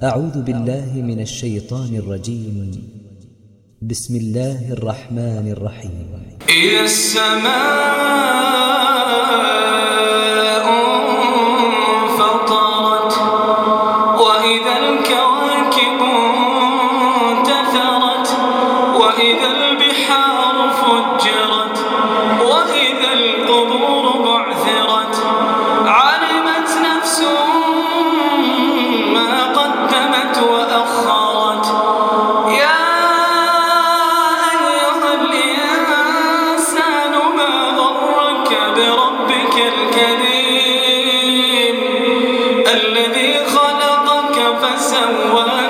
أعوذ بالله من الشيطان الرجيم. بسم الله الرحمن الرحيم. إذا السماء فسواك